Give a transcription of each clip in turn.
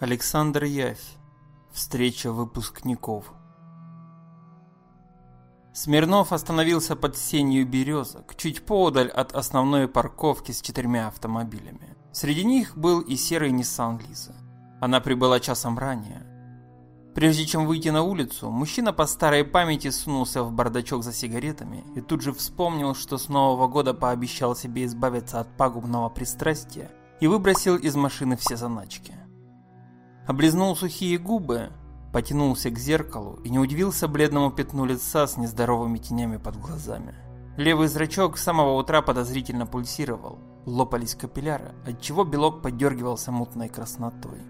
Александр Явь. Встреча выпускников. Смирнов остановился под сенью березок, чуть поодаль от основной парковки с четырьмя автомобилями. Среди них был и серый Nissan Лиза. Она прибыла часом ранее. Прежде чем выйти на улицу, мужчина по старой памяти сунулся в бардачок за сигаретами и тут же вспомнил, что с Нового года пообещал себе избавиться от пагубного пристрастия и выбросил из машины все заначки. Облизнул сухие губы, потянулся к зеркалу и не удивился бледному пятну лица с нездоровыми тенями под глазами. Левый зрачок с самого утра подозрительно пульсировал, лопались капилляры, отчего белок подергивался мутной краснотой.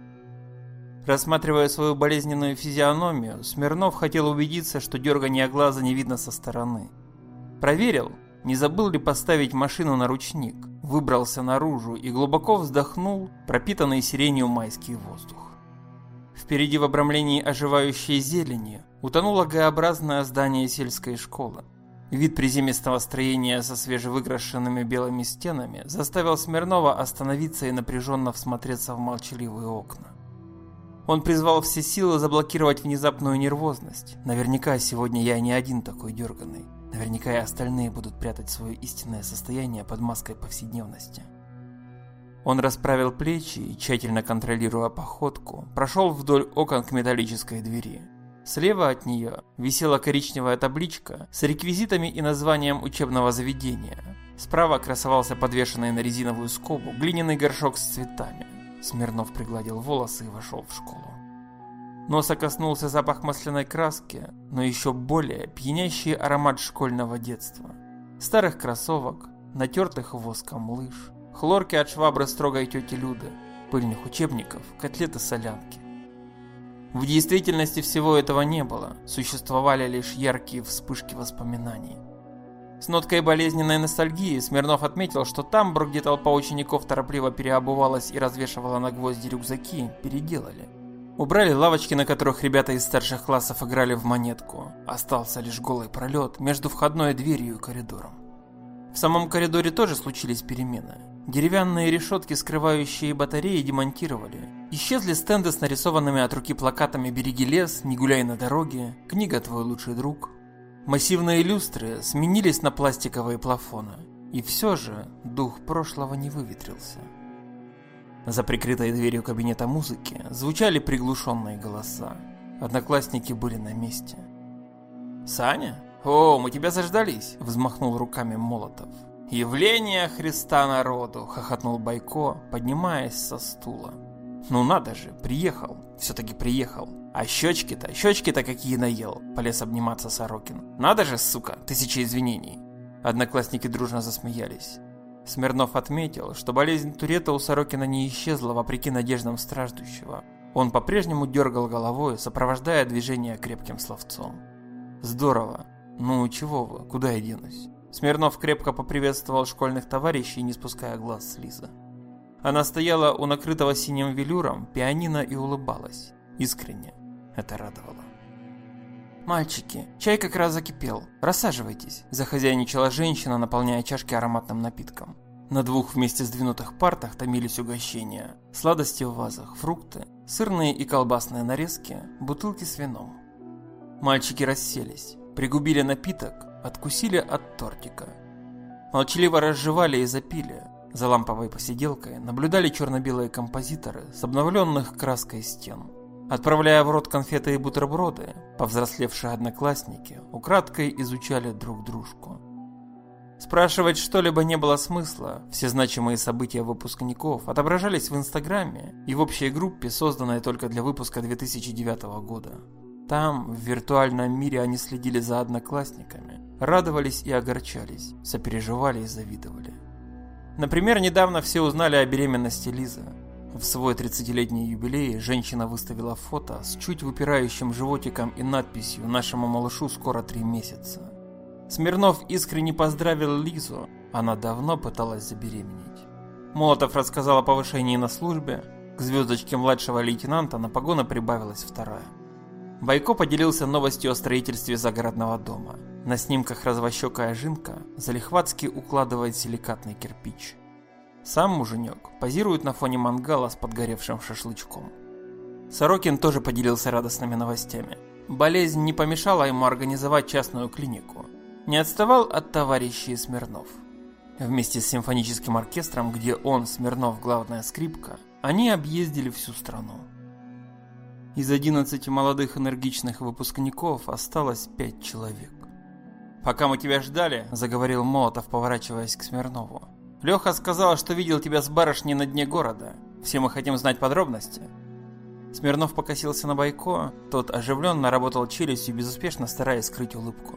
Рассматривая свою болезненную физиономию, Смирнов хотел убедиться, что дергания глаза не видно со стороны. Проверил, не забыл ли поставить машину на ручник, выбрался наружу и глубоко вздохнул пропитанный сиренью майский воздух. Впереди в обрамлении оживающей зелени утонуло Г-образное здание сельской школы. Вид приземистого строения со свежевыкрашенными белыми стенами заставил Смирнова остановиться и напряженно всмотреться в молчаливые окна. Он призвал все силы заблокировать внезапную нервозность. Наверняка сегодня я не один такой дерганный. Наверняка и остальные будут прятать свое истинное состояние под маской повседневности. Он расправил плечи и, тщательно контролируя походку, прошел вдоль окон к металлической двери. Слева от нее висела коричневая табличка с реквизитами и названием учебного заведения. Справа красовался подвешенный на резиновую скобу глиняный горшок с цветами. Смирнов пригладил волосы и вошел в школу. Носа коснулся запах масляной краски, но еще более пьянящий аромат школьного детства. Старых кроссовок, натертых воском лыж, хлорки от швабры строгой тети Люды, пыльных учебников, котлеты-солянки. В действительности всего этого не было, существовали лишь яркие вспышки воспоминаний. С ноткой болезненной ностальгии Смирнов отметил, что тамбур, где толпа учеников торопливо переобувалась и развешивала на гвозди рюкзаки, переделали. Убрали лавочки, на которых ребята из старших классов играли в монетку. Остался лишь голый пролет между входной дверью и коридором. В самом коридоре тоже случились перемены. Деревянные решетки, скрывающие батареи, демонтировали. Исчезли стенды с нарисованными от руки плакатами «Береги лес», «Не гуляй на дороге», «Книга твой лучший друг». Массивные люстры сменились на пластиковые плафоны. И все же дух прошлого не выветрился. За прикрытой дверью кабинета музыки звучали приглушенные голоса. Одноклассники были на месте. «Саня? О, мы тебя заждались!» – взмахнул руками Молотов. «Явление Христа народу!» – хохотнул Байко, поднимаясь со стула. «Ну надо же, приехал, все-таки приехал. А щечки-то, щечки-то какие наел!» – полез обниматься Сорокин. «Надо же, сука, тысяча извинений!» Одноклассники дружно засмеялись. Смирнов отметил, что болезнь Турета у Сорокина не исчезла вопреки надеждам страждущего. Он по-прежнему дергал головой, сопровождая движение крепким словцом. «Здорово. Ну, чего вы, куда я денусь?» Смирнов крепко поприветствовал школьных товарищей, не спуская глаз с Лизы. Она стояла у накрытого синим велюром пианино и улыбалась. Искренне. Это радовало. «Мальчики, чай как раз закипел. Рассаживайтесь», – захозяйничала женщина, наполняя чашки ароматным напитком. На двух вместе сдвинутых партах томились угощения. Сладости в вазах, фрукты, сырные и колбасные нарезки, бутылки с вином. Мальчики расселись, пригубили напиток, откусили от тортика. Молчаливо разжевали и запили. За ламповой посиделкой наблюдали черно-белые композиторы с обновленных краской стен. Отправляя в рот конфеты и бутерброды, повзрослевшие одноклассники украдкой изучали друг дружку. Спрашивать что-либо не было смысла, все значимые события выпускников отображались в Инстаграме и в общей группе, созданной только для выпуска 2009 года. Там, в виртуальном мире, они следили за одноклассниками, радовались и огорчались, сопереживали и завидовали. Например, недавно все узнали о беременности Лизы. В свой 30-летний юбилей женщина выставила фото с чуть выпирающим животиком и надписью «Нашему малышу скоро три месяца». Смирнов искренне поздравил Лизу, она давно пыталась забеременеть. Молотов рассказал о повышении на службе, к звездочке младшего лейтенанта на погоны прибавилась вторая. Байко поделился новостью о строительстве загородного дома. На снимках развощекая жинка залихватски укладывает силикатный кирпич. Сам муженек позирует на фоне мангала с подгоревшим шашлычком. Сорокин тоже поделился радостными новостями. Болезнь не помешала ему организовать частную клинику. Не отставал от товарищей Смирнов. Вместе с симфоническим оркестром, где он, Смирнов, главная скрипка, они объездили всю страну. Из 11 молодых энергичных выпускников осталось 5 человек. «Пока мы тебя ждали», – заговорил Молотов, поворачиваясь к Смирнову. «Леха сказал, что видел тебя с барышней на дне города. Все мы хотим знать подробности». Смирнов покосился на Байко, тот оживленно работал челюстью, безуспешно стараясь скрыть улыбку.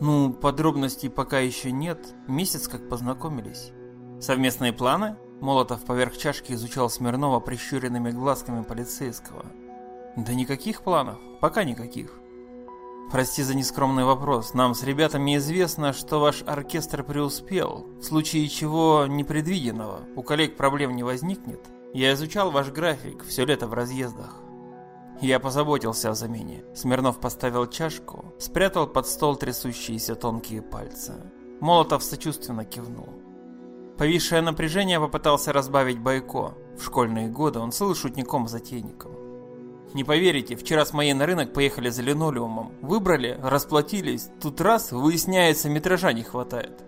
«Ну, подробностей пока еще нет, месяц как познакомились». «Совместные планы?» Молотов поверх чашки изучал Смирнова прищуренными глазками полицейского. «Да никаких планов, пока никаких». Прости за нескромный вопрос. Нам с ребятами известно, что ваш оркестр преуспел, в случае чего непредвиденного. У коллег проблем не возникнет. Я изучал ваш график все лето в разъездах. Я позаботился о замене. Смирнов поставил чашку, спрятал под стол трясущиеся тонкие пальцы. Молотов сочувственно кивнул. Повисшее напряжение попытался разбавить Байко. В школьные годы он был шутником-затейником. Не поверите, вчера с моей на рынок поехали за линолеумом. Выбрали, расплатились. Тут раз, выясняется, метража не хватает.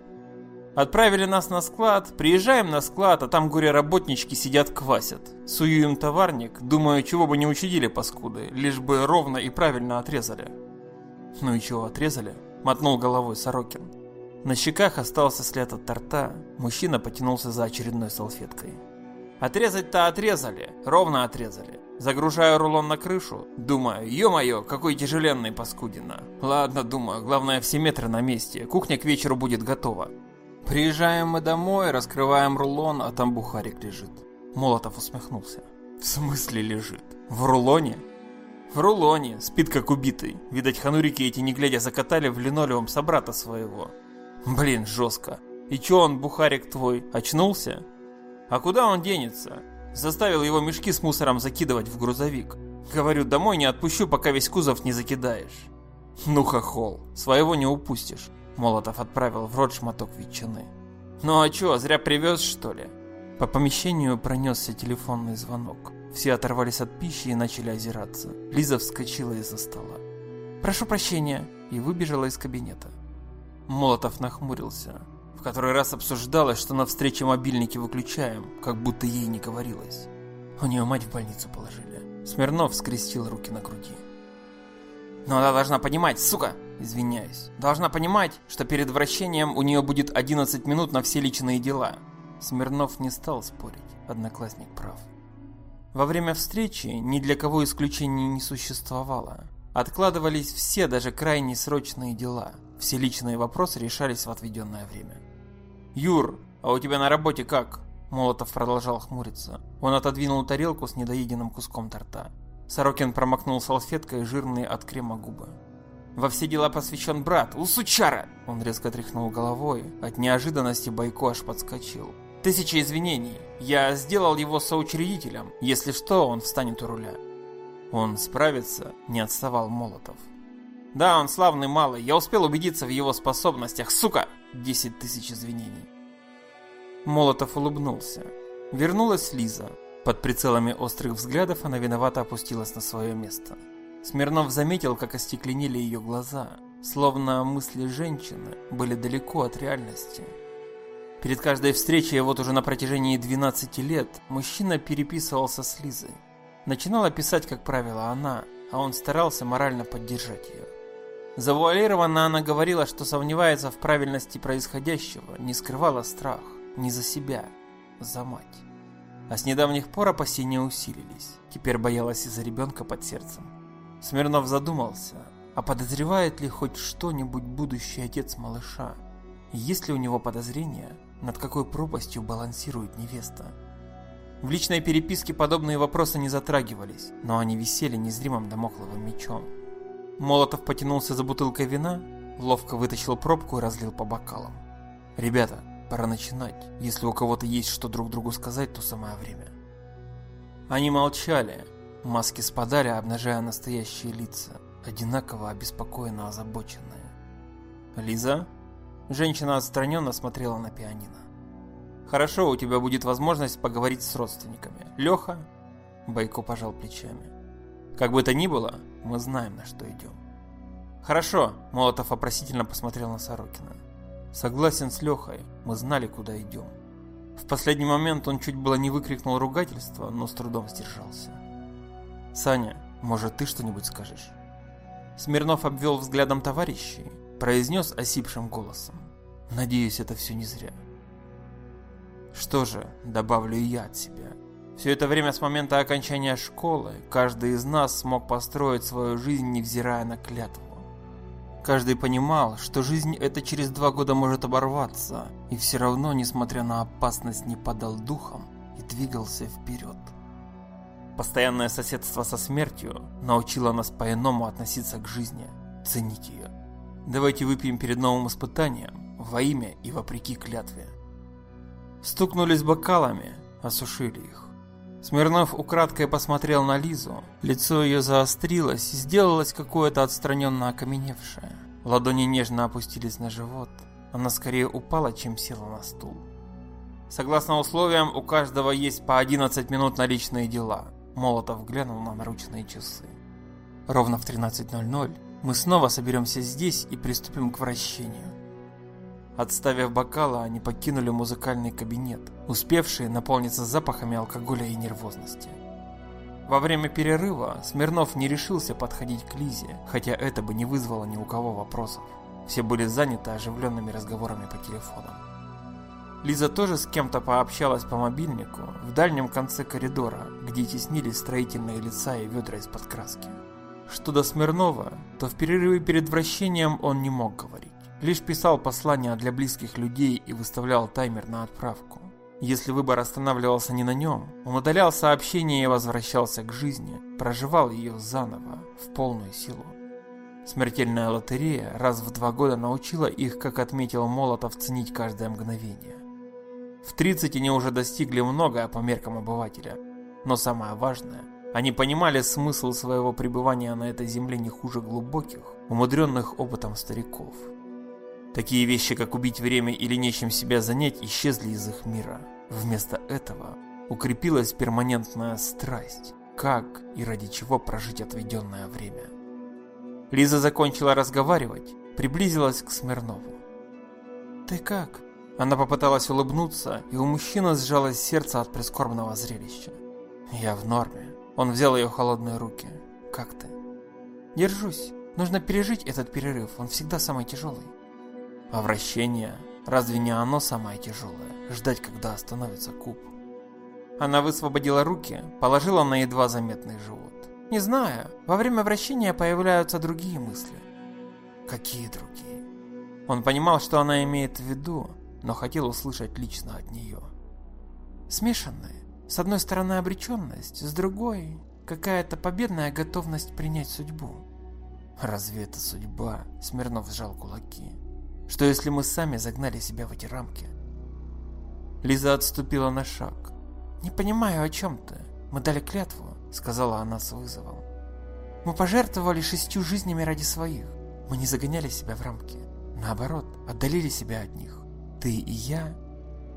Отправили нас на склад, приезжаем на склад, а там горе-работнички сидят квасят. Сую им товарник, думаю, чего бы не учудили паскуды, лишь бы ровно и правильно отрезали. Ну и чего отрезали? Мотнул головой Сорокин. На щеках остался след от торта, мужчина потянулся за очередной салфеткой. Отрезать-то отрезали, ровно отрезали. Загружаю рулон на крышу, думаю, ё-моё, какой тяжеленный паскудина. Ладно, думаю, главное все метры на месте, кухня к вечеру будет готова. Приезжаем мы домой, раскрываем рулон, а там бухарик лежит. Молотов усмехнулся. В смысле лежит? В рулоне? В рулоне, спит как убитый. Видать, ханурики эти не глядя закатали в линолеум собрата своего. Блин, жестко. И чё он, бухарик твой, очнулся? А куда он денется? Заставил его мешки с мусором закидывать в грузовик. Говорю, домой не отпущу, пока весь кузов не закидаешь. Ну хохол, своего не упустишь. Молотов отправил в рот шматок ветчины. Ну а чё, зря привез что ли? По помещению пронесся телефонный звонок. Все оторвались от пищи и начали озираться. Лиза вскочила из-за стола. «Прошу прощения», и выбежала из кабинета. Молотов нахмурился. В который раз обсуждалось, что на встрече мобильники выключаем, как будто ей не говорилось. У нее мать в больницу положили. Смирнов скрестил руки на груди. Но она должна понимать, сука, извиняюсь, должна понимать, что перед вращением у нее будет 11 минут на все личные дела. Смирнов не стал спорить, одноклассник прав. Во время встречи ни для кого исключений не существовало. Откладывались все, даже крайне срочные дела. Все личные вопросы решались в отведенное время. «Юр, а у тебя на работе как?» Молотов продолжал хмуриться. Он отодвинул тарелку с недоеденным куском торта. Сорокин промокнул салфеткой жирные от крема губы. «Во все дела посвящен брат, у сучара!» Он резко тряхнул головой. От неожиданности Байко аж подскочил. «Тысяча извинений. Я сделал его соучредителем. Если что, он встанет у руля». «Он справится?» – не отставал Молотов. «Да, он славный малый. Я успел убедиться в его способностях. Сука!» Десять тысяч извинений. Молотов улыбнулся. Вернулась Лиза. Под прицелами острых взглядов она виновато опустилась на свое место. Смирнов заметил, как остекленели ее глаза, словно мысли женщины были далеко от реальности. Перед каждой встречей, вот уже на протяжении 12 лет, мужчина переписывался с Лизой. Начинала писать, как правило, она, а он старался морально поддержать ее. Завуалированно она говорила, что сомневается в правильности происходящего, не скрывала страх, не за себя, за мать. А с недавних пор опасения усилились, теперь боялась из-за ребенка под сердцем. Смирнов задумался, а подозревает ли хоть что-нибудь будущий отец малыша? Есть ли у него подозрения, над какой пропастью балансирует невеста? В личной переписке подобные вопросы не затрагивались, но они висели незримым домокловым мечом. Молотов потянулся за бутылкой вина, ловко вытащил пробку и разлил по бокалам. «Ребята, пора начинать. Если у кого-то есть что друг другу сказать, то самое время». Они молчали. Маски спадали, обнажая настоящие лица, одинаково обеспокоенно озабоченные. «Лиза?» Женщина отстраненно смотрела на пианино. «Хорошо, у тебя будет возможность поговорить с родственниками. Леха?» Байко пожал плечами. Как бы то ни было, мы знаем, на что идем. Хорошо, Молотов вопросительно посмотрел на Сорокина. Согласен с Лехой, мы знали, куда идем. В последний момент он чуть было не выкрикнул ругательство, но с трудом сдержался. «Саня, может, ты что-нибудь скажешь?» Смирнов обвел взглядом товарищей, произнес осипшим голосом. «Надеюсь, это все не зря». Что же, добавлю и я от себя. Все это время с момента окончания школы каждый из нас смог построить свою жизнь, невзирая на клятву. Каждый понимал, что жизнь эта через два года может оборваться, и все равно, несмотря на опасность, не падал духом и двигался вперед. Постоянное соседство со смертью научило нас по-иному относиться к жизни, ценить ее. Давайте выпьем перед новым испытанием, во имя и вопреки клятве. Стукнулись бокалами, осушили их. Смирнов украдкой посмотрел на Лизу. Лицо ее заострилось и сделалось какое-то отстраненно окаменевшее. Ладони нежно опустились на живот. Она скорее упала, чем села на стул. Согласно условиям, у каждого есть по 11 минут на личные дела. Молотов глянул на наручные часы. Ровно в 13.00 мы снова соберемся здесь и приступим к вращению. Отставив бокалы, они покинули музыкальный кабинет, успевшие наполниться запахами алкоголя и нервозности. Во время перерыва Смирнов не решился подходить к Лизе, хотя это бы не вызвало ни у кого вопросов. Все были заняты оживленными разговорами по телефонам. Лиза тоже с кем-то пообщалась по мобильнику в дальнем конце коридора, где теснились строительные лица и ведра из-под краски. Что до Смирнова, то в перерыве перед вращением он не мог говорить. Лишь писал послания для близких людей и выставлял таймер на отправку. Если выбор останавливался не на нем, он удалял сообщение и возвращался к жизни, проживал ее заново, в полную силу. Смертельная лотерея раз в два года научила их, как отметил Молотов, ценить каждое мгновение. В 30 они уже достигли многое по меркам обывателя, но самое важное, они понимали смысл своего пребывания на этой земле не хуже глубоких, умудренных опытом стариков. Такие вещи, как убить время или нечем себя занять, исчезли из их мира. Вместо этого укрепилась перманентная страсть, как и ради чего прожить отведенное время. Лиза закончила разговаривать, приблизилась к Смирнову. «Ты как?» Она попыталась улыбнуться, и у мужчины сжалось сердце от прискорбного зрелища. «Я в норме». Он взял ее холодные руки. «Как ты?» «Держусь. Нужно пережить этот перерыв, он всегда самый тяжелый». А вращение, разве не оно самое тяжелое? Ждать, когда остановится куб. Она высвободила руки, положила на едва заметный живот. Не знаю, во время вращения появляются другие мысли. Какие другие? Он понимал, что она имеет в виду, но хотел услышать лично от нее. Смешанные. С одной стороны обреченность, с другой какая-то победная готовность принять судьбу. Разве это судьба? Смирнов сжал кулаки. Что если мы сами загнали себя в эти рамки? Лиза отступила на шаг. «Не понимаю, о чем ты. Мы дали клятву», — сказала она с вызовом. «Мы пожертвовали шестью жизнями ради своих. Мы не загоняли себя в рамки. Наоборот, отдалили себя от них. Ты и я,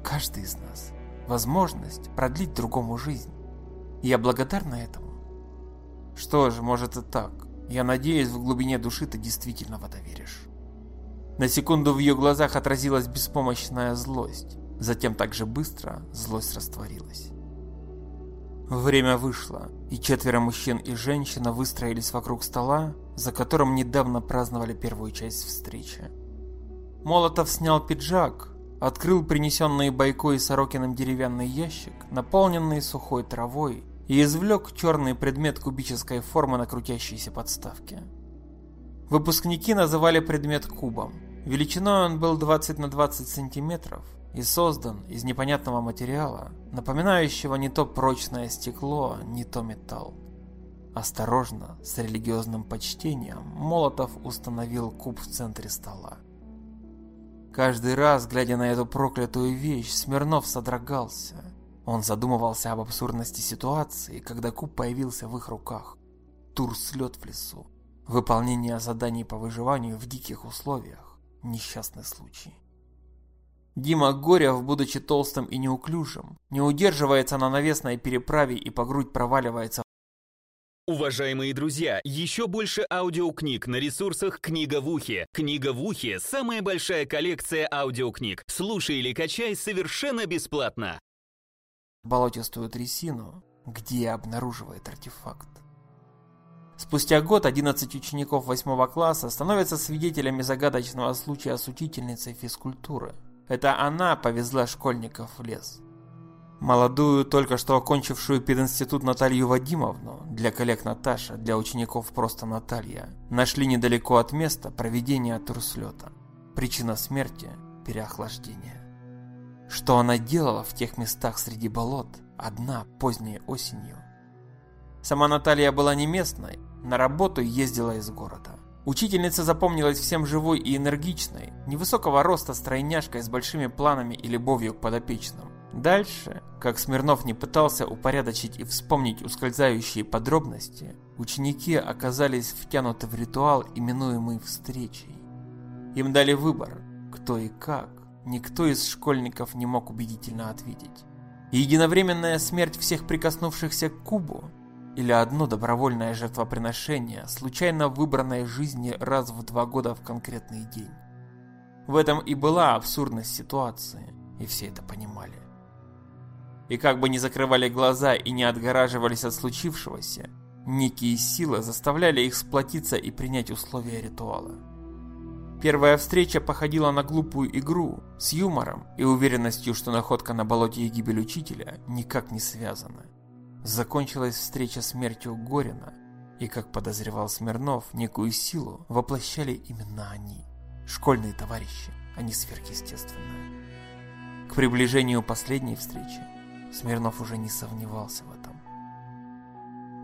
каждый из нас. Возможность продлить другому жизнь. Я благодарна этому». «Что ж, может и так. Я надеюсь, в глубине души ты действительно в это веришь». На секунду в ее глазах отразилась беспомощная злость. Затем так же быстро злость растворилась. Время вышло, и четверо мужчин и женщина выстроились вокруг стола, за которым недавно праздновали первую часть встречи. Молотов снял пиджак, открыл принесенный Байко и Сорокиным деревянный ящик, наполненный сухой травой, и извлек черный предмет кубической формы на крутящейся подставке. Выпускники называли предмет кубом. Величиной он был 20 на 20 сантиметров и создан из непонятного материала, напоминающего не то прочное стекло, не то металл. Осторожно, с религиозным почтением, Молотов установил куб в центре стола. Каждый раз, глядя на эту проклятую вещь, Смирнов содрогался. Он задумывался об абсурдности ситуации, когда куб появился в их руках. Тур-слет в лесу. Выполнение заданий по выживанию в диких условиях. Несчастный случай. Дима Горев, будучи толстым и неуклюжим, не удерживается на навесной переправе и по грудь проваливается Уважаемые друзья, еще больше аудиокниг на ресурсах «Книга в ухе». «Книга в ухе» — самая большая коллекция аудиокниг. Слушай или качай совершенно бесплатно. болотистую трясину, где обнаруживает артефакт. Спустя год 11 учеников 8 класса становятся свидетелями загадочного случая с учительницей физкультуры. Это она повезла школьников в лес. Молодую, только что окончившую пединститут Наталью Вадимовну, для коллег Наташа, для учеников просто Наталья, нашли недалеко от места проведения турслета. Причина смерти – переохлаждение. Что она делала в тех местах среди болот, одна поздней осенью? Сама Наталья была не местной, на работу ездила из города. Учительница запомнилась всем живой и энергичной, невысокого роста стройняшкой с большими планами и любовью к подопечным. Дальше, как Смирнов не пытался упорядочить и вспомнить ускользающие подробности, ученики оказались втянуты в ритуал, именуемый встречей. Им дали выбор, кто и как, никто из школьников не мог убедительно ответить. Единовременная смерть всех прикоснувшихся к кубу или одно добровольное жертвоприношение, случайно выбранной жизни раз в два года в конкретный день. В этом и была абсурдность ситуации, и все это понимали. И как бы ни закрывали глаза и не отгораживались от случившегося, некие силы заставляли их сплотиться и принять условия ритуала. Первая встреча походила на глупую игру с юмором и уверенностью, что находка на болоте и гибель учителя никак не связаны. Закончилась встреча смертью Горина, и, как подозревал Смирнов, некую силу воплощали именно они, школьные товарищи, а не сверхъестественное. К приближению последней встречи Смирнов уже не сомневался в этом.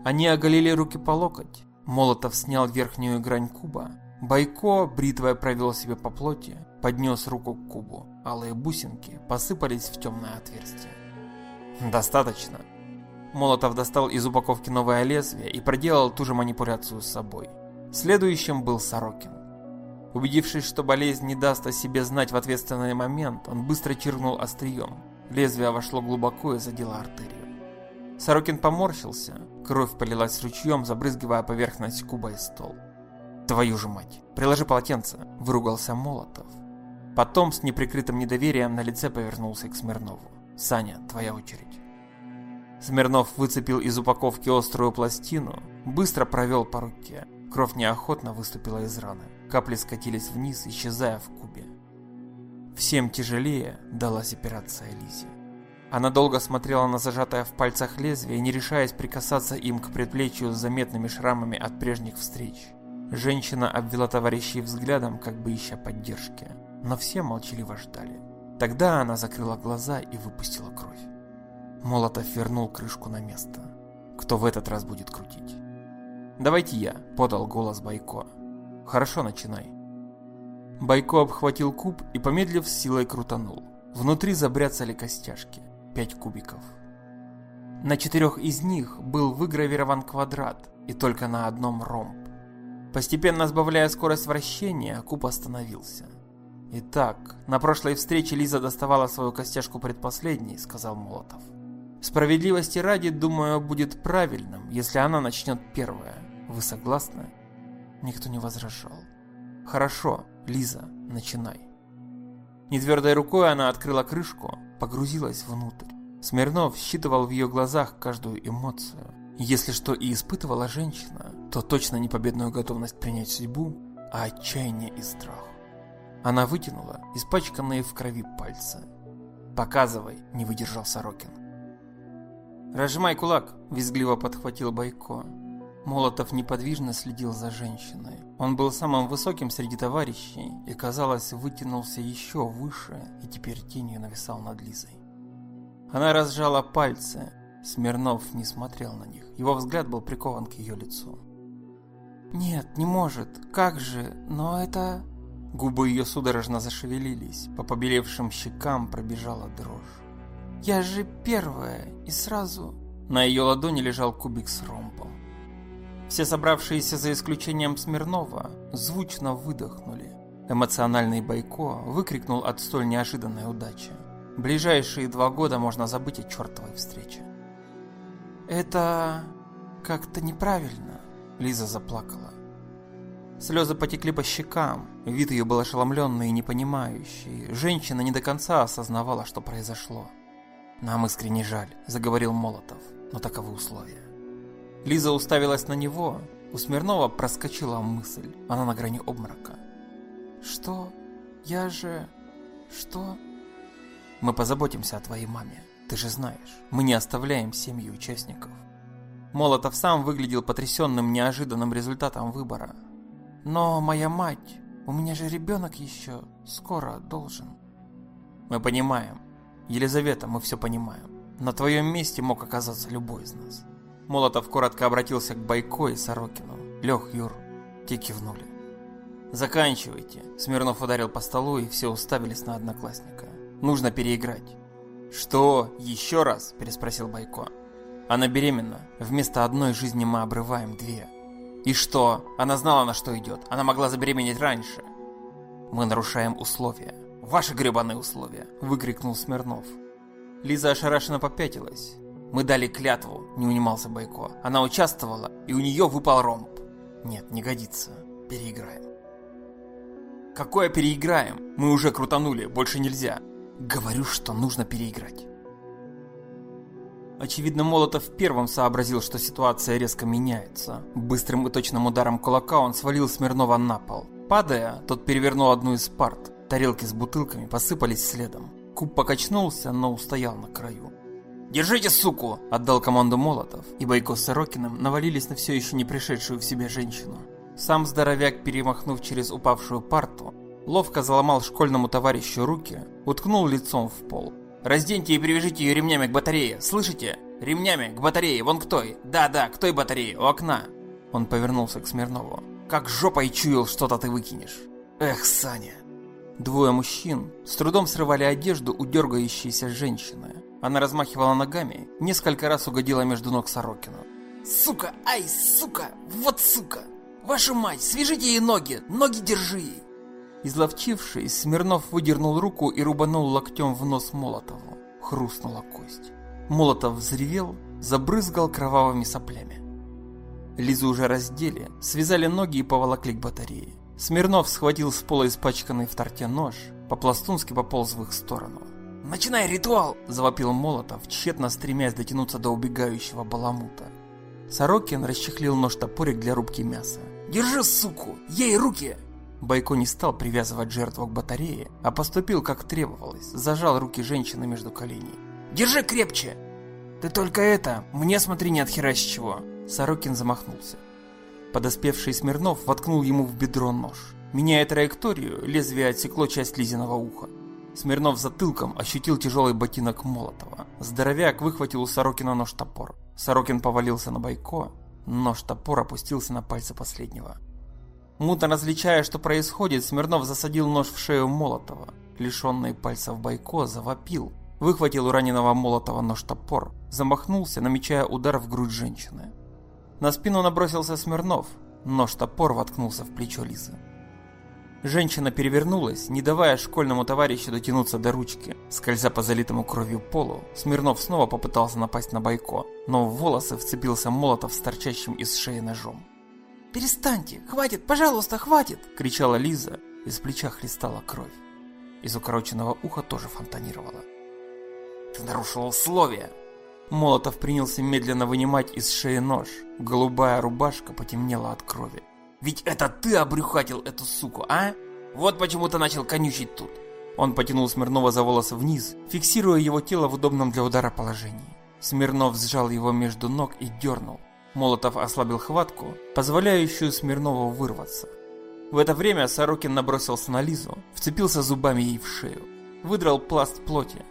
Они оголили руки по локоть. Молотов снял верхнюю грань куба. Байко, бритвой провел себе по плоти, поднес руку к кубу. Алые бусинки посыпались в темное отверстие. «Достаточно». Молотов достал из упаковки новое лезвие и проделал ту же манипуляцию с собой. Следующим был Сорокин. Убедившись, что болезнь не даст о себе знать в ответственный момент, он быстро чиркнул острием. Лезвие вошло глубоко и задело артерию. Сорокин поморщился, кровь полилась ручьем, забрызгивая поверхность куба и стол. «Твою же мать! Приложи полотенце!» – выругался Молотов. Потом с неприкрытым недоверием на лице повернулся к Смирнову. «Саня, твоя очередь». Смирнов выцепил из упаковки острую пластину, быстро провел по руке. Кровь неохотно выступила из раны. Капли скатились вниз, исчезая в кубе. Всем тяжелее далась операция Лизе. Она долго смотрела на зажатое в пальцах лезвие, не решаясь прикасаться им к предплечью с заметными шрамами от прежних встреч. Женщина обвела товарищей взглядом, как бы ища поддержки, но все молчаливо ждали. Тогда она закрыла глаза и выпустила кровь. Молотов вернул крышку на место. Кто в этот раз будет крутить? «Давайте я», — подал голос Байко. «Хорошо, начинай». Байко обхватил куб и, помедлив, с силой крутанул. Внутри забряцали костяшки. Пять кубиков. На четырех из них был выгравирован квадрат, и только на одном ромб. Постепенно сбавляя скорость вращения, куб остановился. «Итак, на прошлой встрече Лиза доставала свою костяшку предпоследней», — сказал Молотов. «Справедливости ради, думаю, будет правильным, если она начнет первая. Вы согласны?» Никто не возражал. «Хорошо, Лиза, начинай». Нетвердой рукой она открыла крышку, погрузилась внутрь. Смирнов считывал в ее глазах каждую эмоцию. Если что и испытывала женщина, то точно не победную готовность принять судьбу, а отчаяние и страх. Она вытянула испачканные в крови пальцы. «Показывай», — не выдержал Сорокин. «Разжимай кулак», — визгливо подхватил Байко. Молотов неподвижно следил за женщиной. Он был самым высоким среди товарищей и, казалось, вытянулся еще выше и теперь тенью нависал над Лизой. Она разжала пальцы. Смирнов не смотрел на них. Его взгляд был прикован к ее лицу. «Нет, не может. Как же? Но это...» Губы ее судорожно зашевелились. По побелевшим щекам пробежала дрожь. «Я же первая, и сразу...» На ее ладони лежал кубик с ромбом. Все собравшиеся за исключением Смирнова звучно выдохнули. Эмоциональный Байко выкрикнул от столь неожиданной удачи. Ближайшие два года можно забыть о чертовой встрече. «Это как-то неправильно», — Лиза заплакала. Слезы потекли по щекам, вид ее был ошеломленный и непонимающий. Женщина не до конца осознавала, что произошло. «Нам искренне жаль», — заговорил Молотов, — «но таковы условия». Лиза уставилась на него, у Смирнова проскочила мысль, она на грани обморока. «Что? Я же... Что?» «Мы позаботимся о твоей маме, ты же знаешь, мы не оставляем семьи участников». Молотов сам выглядел потрясенным неожиданным результатом выбора. «Но моя мать, у меня же ребенок еще скоро должен». «Мы понимаем. Елизавета, мы все понимаем. На твоем месте мог оказаться любой из нас». Молотов коротко обратился к Байко и Сорокину. Лех, Юр, те кивнули. «Заканчивайте», — Смирнов ударил по столу, и все уставились на одноклассника. «Нужно переиграть». «Что? Еще раз?» – переспросил Байко. «Она беременна. Вместо одной жизни мы обрываем две». «И что? Она знала, на что идет. Она могла забеременеть раньше». «Мы нарушаем условия. Ваши гребаные условия!» – выкрикнул Смирнов. Лиза ошарашенно попятилась. «Мы дали клятву», – не унимался Байко. «Она участвовала, и у нее выпал ромб». «Нет, не годится. Переиграем». «Какое переиграем? Мы уже крутанули, больше нельзя». «Говорю, что нужно переиграть». Очевидно, Молотов первым сообразил, что ситуация резко меняется. Быстрым и точным ударом кулака он свалил Смирнова на пол. Падая, тот перевернул одну из парт. Тарелки с бутылками посыпались следом. Куб покачнулся, но устоял на краю. «Держите, суку!» – отдал команду Молотов, и Байко с Сорокиным навалились на все еще не пришедшую в себя женщину. Сам здоровяк, перемахнув через упавшую парту, ловко заломал школьному товарищу руки, уткнул лицом в пол. «Разденьте и привяжите ее ремнями к батарее, слышите? Ремнями к батарее, вон к той. Да-да, к той батарее, у окна». Он повернулся к Смирнову. «Как жопой чуял, что-то ты выкинешь». «Эх, Саня!» Двое мужчин с трудом срывали одежду у дергающейся женщины. Она размахивала ногами, несколько раз угодила между ног Сорокину. «Сука! Ай, сука! Вот сука! Вашу мать, свяжите ей ноги! Ноги держи ей!» Изловчившись, Смирнов выдернул руку и рубанул локтем в нос Молотову. Хрустнула кость. Молотов взревел, забрызгал кровавыми соплями. Лизу уже раздели, связали ноги и поволокли к батарее. Смирнов схватил с пола испачканный в торте нож, по-пластунски пополз в их сторону. «Начинай ритуал!» – завопил Молотов, тщетно стремясь дотянуться до убегающего баламута. Сорокин расчехлил нож-топорик для рубки мяса. «Держи, суку! Ей руки!» Байко не стал привязывать жертву к батарее, а поступил как требовалось, зажал руки женщины между коленей. «Держи крепче!» «Ты только это, мне смотри не отхерась чего!» Сорокин замахнулся. Подоспевший Смирнов воткнул ему в бедро нож. Меняя траекторию, лезвие отсекло часть Лизиного уха. Смирнов затылком ощутил тяжелый ботинок Молотова. Здоровяк выхватил у Сорокина нож-топор. Сорокин повалился на Байко, нож-топор опустился на пальцы последнего. Мутно различая, что происходит, Смирнов засадил нож в шею Молотова. Лишенный пальцев Байко завопил, выхватил у раненого Молотова нож-топор, замахнулся, намечая удар в грудь женщины. На спину набросился Смирнов, нож-топор воткнулся в плечо Лизы. Женщина перевернулась, не давая школьному товарищу дотянуться до ручки. Скользя по залитому кровью полу, Смирнов снова попытался напасть на Байко, но в волосы вцепился Молотов с торчащим из шеи ножом. «Перестаньте! Хватит! Пожалуйста, хватит!» – кричала Лиза. Из плеча хлестала кровь. Из укороченного уха тоже фонтанировала. «Ты нарушил условия!» Молотов принялся медленно вынимать из шеи нож. Голубая рубашка потемнела от крови. Ведь это ты обрюхатил эту суку, а? Вот почему ты начал конючить тут. Он потянул Смирнова за волосы вниз, фиксируя его тело в удобном для удара положении. Смирнов сжал его между ног и дернул. Молотов ослабил хватку, позволяющую Смирнову вырваться. В это время Сорокин набросился на Лизу, вцепился зубами ей в шею. Выдрал пласт плоти.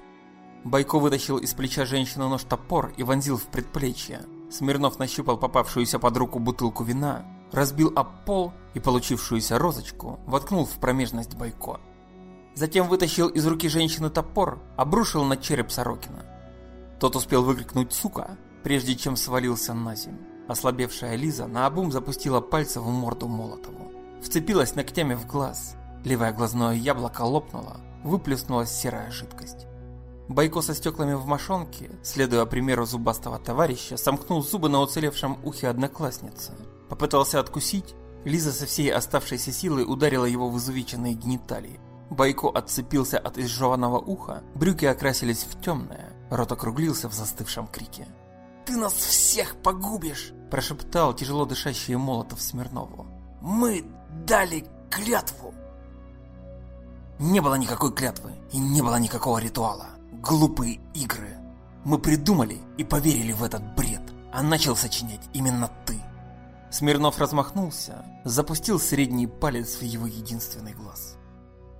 Байко вытащил из плеча женщины нож-топор и вонзил в предплечье. Смирнов нащупал попавшуюся под руку бутылку вина, разбил об пол и получившуюся розочку воткнул в промежность Байко. Затем вытащил из руки женщины топор, обрушил на череп Сорокина. Тот успел выкрикнуть «сука», прежде чем свалился на землю. Ослабевшая Лиза наобум запустила пальцы в морду Молотову. Вцепилась ногтями в глаз. Левое глазное яблоко лопнуло, выплеснулась серая жидкость. Байко со стеклами в мошонке, следуя примеру зубастого товарища, сомкнул зубы на уцелевшем ухе одноклассницы. Попытался откусить, Лиза со всей оставшейся силой ударила его в изувеченные гениталии. Байко отцепился от изжеванного уха, брюки окрасились в темное, рот округлился в застывшем крике. «Ты нас всех погубишь!» – прошептал тяжело дышащий Молотов Смирнову. «Мы дали клятву!» Не было никакой клятвы и не было никакого ритуала. Глупые игры. Мы придумали и поверили в этот бред, а начал сочинять именно ты. Смирнов размахнулся, запустил средний палец в его единственный глаз.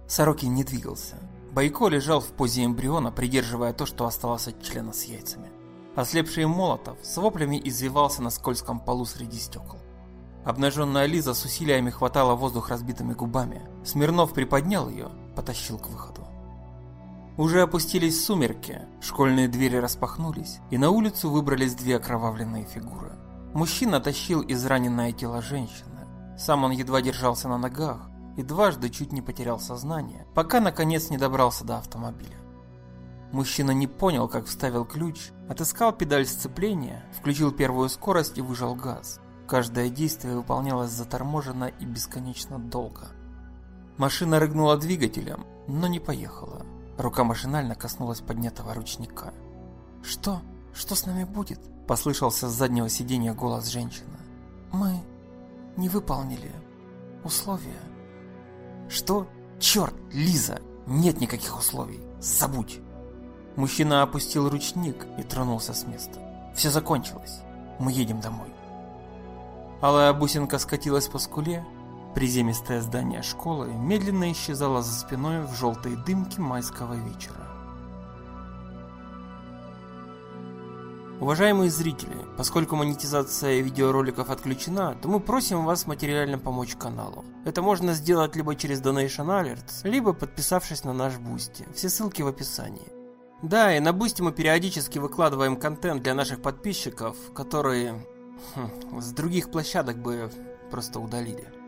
Сорокин не двигался. Байко лежал в позе эмбриона, придерживая то, что осталось от члена с яйцами. Ослепший Молотов с воплями извивался на скользком полу среди стекол. Обнаженная Лиза с усилиями хватала воздух разбитыми губами. Смирнов приподнял ее, потащил к выходу. Уже опустились сумерки, школьные двери распахнулись, и на улицу выбрались две окровавленные фигуры. Мужчина тащил израненное тело женщины. Сам он едва держался на ногах и дважды чуть не потерял сознание, пока наконец не добрался до автомобиля. Мужчина не понял, как вставил ключ, отыскал педаль сцепления, включил первую скорость и выжал газ. Каждое действие выполнялось заторможенно и бесконечно долго. Машина рыгнула двигателем, но не поехала. Рука машинально коснулась поднятого ручника. «Что? Что с нами будет?» Послышался с заднего сиденья голос женщины. «Мы не выполнили условия». «Что? Черт, Лиза! Нет никаких условий. Забудь!» Мужчина опустил ручник и тронулся с места. «Все закончилось. Мы едем домой». Алая бусинка скатилась по скуле, приземистое здание школы медленно исчезало за спиной в желтой дымке майского вечера. Уважаемые зрители, поскольку монетизация видеороликов отключена, то мы просим вас материально помочь каналу. Это можно сделать либо через Donation Alerts, либо подписавшись на наш Boosty. Все ссылки в описании. Да, и на Boosty мы периодически выкладываем контент для наших подписчиков, которые хм, с других площадок бы просто удалили.